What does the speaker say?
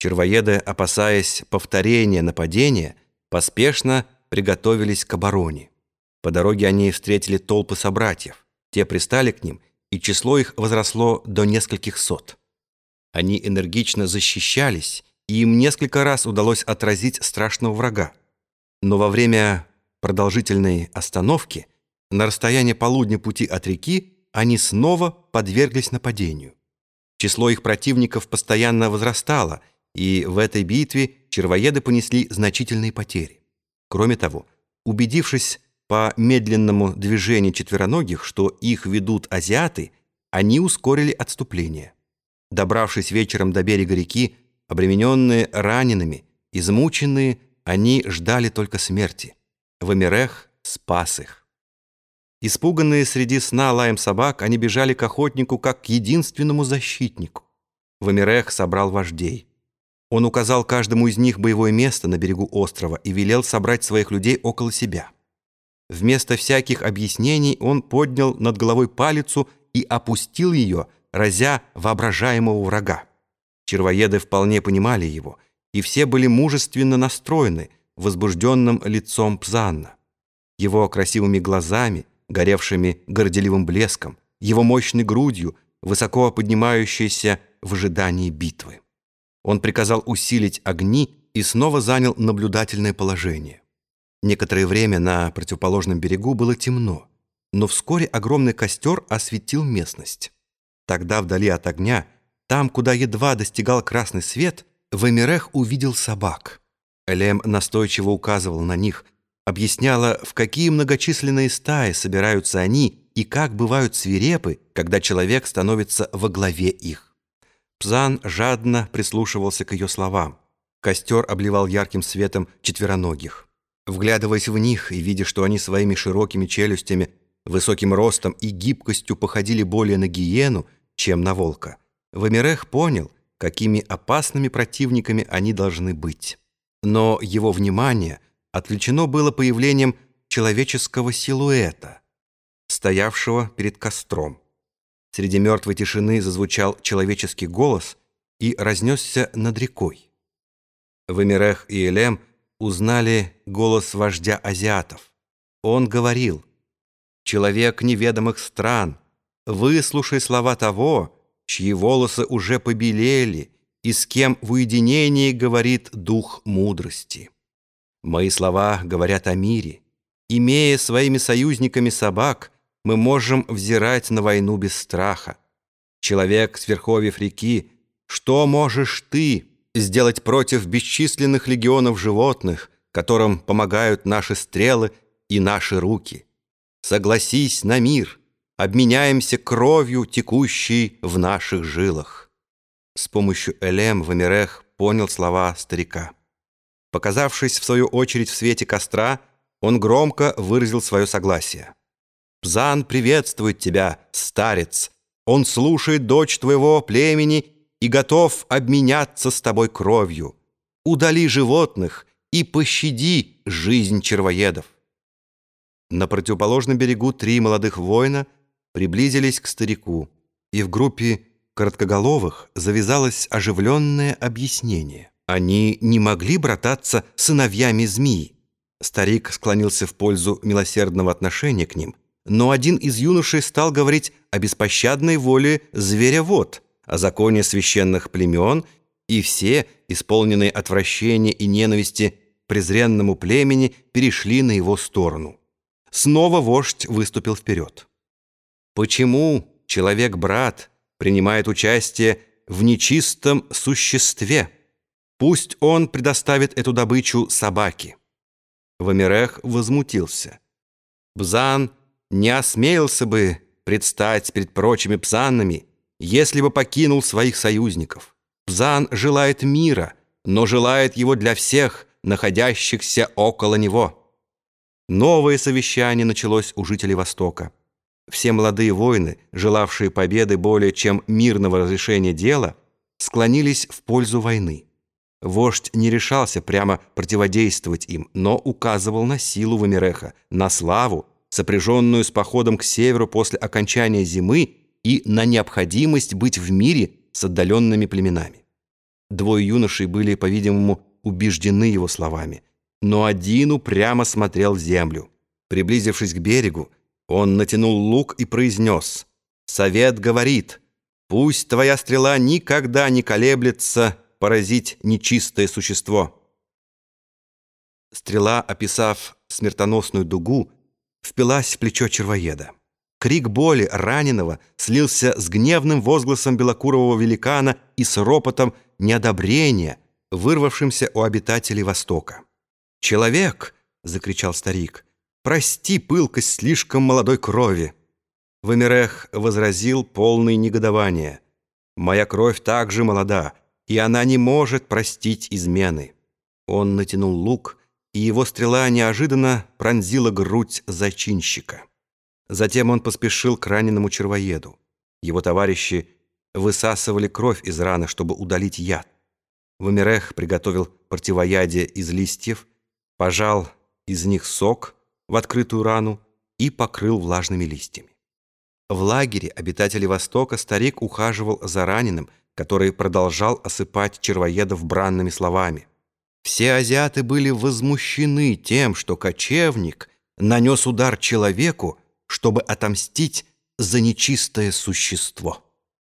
Червоеды, опасаясь повторения нападения, поспешно приготовились к обороне. По дороге они встретили толпы собратьев. Те пристали к ним, и число их возросло до нескольких сот. Они энергично защищались, и им несколько раз удалось отразить страшного врага. Но во время продолжительной остановки на расстоянии полудня пути от реки они снова подверглись нападению. Число их противников постоянно возрастало, и в этой битве червоеды понесли значительные потери. Кроме того, убедившись по медленному движению четвероногих, что их ведут азиаты, они ускорили отступление. Добравшись вечером до берега реки, обремененные ранеными, измученные, они ждали только смерти. Вамирех спас их. Испуганные среди сна лаем собак, они бежали к охотнику как к единственному защитнику. Вамирех собрал вождей. Он указал каждому из них боевое место на берегу острова и велел собрать своих людей около себя. Вместо всяких объяснений он поднял над головой палицу и опустил ее, разя воображаемого врага. Червоеды вполне понимали его, и все были мужественно настроены возбужденным лицом Пзанна. Его красивыми глазами, горевшими горделивым блеском, его мощной грудью, высоко поднимающейся в ожидании битвы. Он приказал усилить огни и снова занял наблюдательное положение. Некоторое время на противоположном берегу было темно, но вскоре огромный костер осветил местность. Тогда вдали от огня, там, куда едва достигал красный свет, Вамирех увидел собак. Элем настойчиво указывал на них – объясняла, в какие многочисленные стаи собираются они и как бывают свирепы, когда человек становится во главе их. Пзан жадно прислушивался к ее словам. Костер обливал ярким светом четвероногих. Вглядываясь в них и видя, что они своими широкими челюстями, высоким ростом и гибкостью походили более на гиену, чем на волка, Вамирех понял, какими опасными противниками они должны быть. Но его внимание – отвлечено было появлением человеческого силуэта, стоявшего перед костром. Среди мертвой тишины зазвучал человеческий голос и разнесся над рекой. Вамирех и Элем узнали голос вождя азиатов. Он говорил, «Человек неведомых стран, выслушай слова того, чьи волосы уже побелели, и с кем в уединении говорит дух мудрости». Мои слова говорят о мире. Имея своими союзниками собак, мы можем взирать на войну без страха. Человек с верховьев реки, что можешь ты сделать против бесчисленных легионов животных, которым помогают наши стрелы и наши руки? Согласись на мир, обменяемся кровью, текущей в наших жилах. С помощью Элем Вамирех понял слова старика. Показавшись, в свою очередь, в свете костра, он громко выразил свое согласие. «Пзан приветствует тебя, старец. Он слушает дочь твоего племени и готов обменяться с тобой кровью. Удали животных и пощади жизнь червоедов». На противоположном берегу три молодых воина приблизились к старику, и в группе короткоголовых завязалось оживленное объяснение. Они не могли брататься сыновьями змеи. Старик склонился в пользу милосердного отношения к ним, но один из юношей стал говорить о беспощадной воле зверя-вод, о законе священных племен, и все, исполненные отвращения и ненависти презренному племени, перешли на его сторону. Снова вождь выступил вперед. Почему человек-брат принимает участие в нечистом существе? Пусть он предоставит эту добычу собаке. Вамирех возмутился. Бзан не осмелился бы предстать перед прочими пзанами, если бы покинул своих союзников. Пзан желает мира, но желает его для всех, находящихся около него. Новое совещание началось у жителей Востока. Все молодые воины, желавшие победы более чем мирного разрешения дела, склонились в пользу войны. Вождь не решался прямо противодействовать им, но указывал на силу Вамиреха, на славу, сопряженную с походом к северу после окончания зимы и на необходимость быть в мире с отдаленными племенами. Двое юношей были, по-видимому, убеждены его словами, но один упрямо смотрел в землю. Приблизившись к берегу, он натянул лук и произнес «Совет говорит, пусть твоя стрела никогда не колеблется поразить нечистое существо». Стрела, описав смертоносную дугу, впилась в плечо червоеда. Крик боли раненого слился с гневным возгласом белокурового великана и с ропотом неодобрения, вырвавшимся у обитателей Востока. «Человек!» — закричал старик. «Прости пылкость слишком молодой крови!» Вамирех возразил полный негодования. «Моя кровь также молода, и она не может простить измены». Он натянул лук, и его стрела неожиданно пронзила грудь зачинщика. Затем он поспешил к раненому червоеду. Его товарищи высасывали кровь из раны, чтобы удалить яд. Вамирех приготовил противоядие из листьев, пожал из них сок в открытую рану и покрыл влажными листьями. В лагере обитатели Востока старик ухаживал за раненым, который продолжал осыпать червоедов бранными словами. Все азиаты были возмущены тем, что кочевник нанес удар человеку, чтобы отомстить за нечистое существо.